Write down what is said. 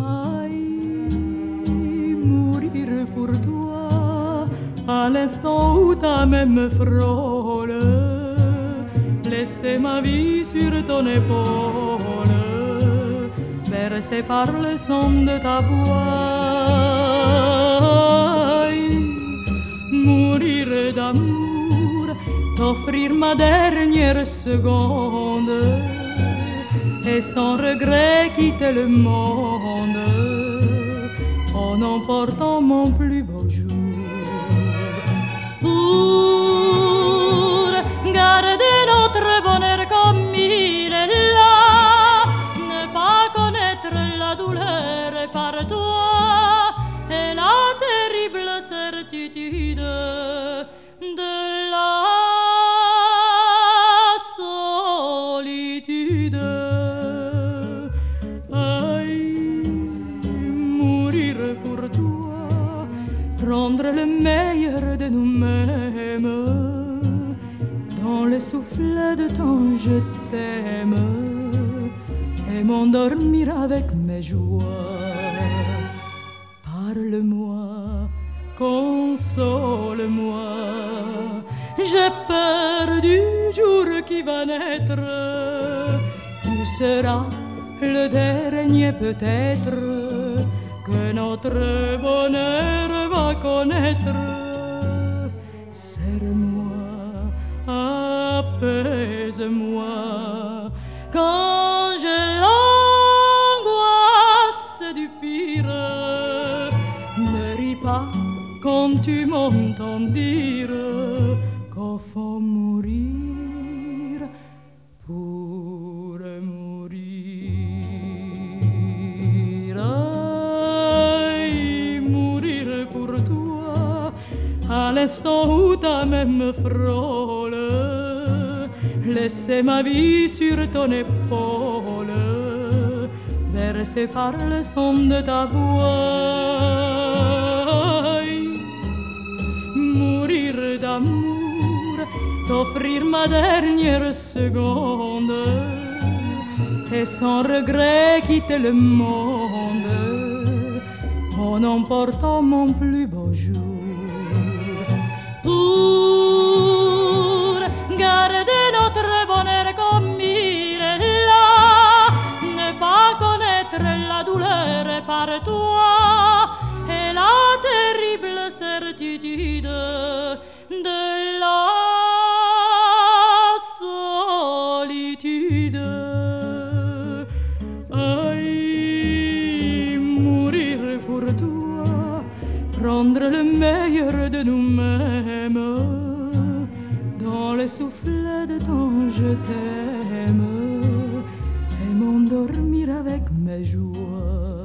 Aïe, mourir pour toi, à l'instant où ta main me frôle, laisser ma vie sur ton épaule, bercée par le son de ta voix. Aïe, mourir d'amour, t'offrir ma dernière seconde et sans regret quitter le monde, en emportant mon plus beau jour. Pour garder notre bonheur comme il est là, ne pas connaître la douleur par toi et la terrible certitude meilleur de nous-mêmes dans le souffle de ton je t'aime et m'endormir avec mes joies. Parle-moi, console-moi, j'ai peur du jour qui va naître. Il sera le dernier peut-être que notre bonheur connaître. Serre-moi, apaise-moi, quand j'ai l'angoisse du pire. Ne ris pas quand tu m'entends dire qu'au fond mourir pour à l'instant où ta main me frôle, laisser ma vie sur ton épaule, bercé par le son de ta voix. Mourir d'amour, t'offrir ma dernière seconde, et sans regret quitter le monde, en emportant mon plus beau jour. pur. Garde notre bonheur comme il est là. Ne pas connaître la douleur par toi. Et la terrible certitude de prendre le meilleur de nous-mêmes dans le souffle de ton je t'aime et m'endormir avec mes joies.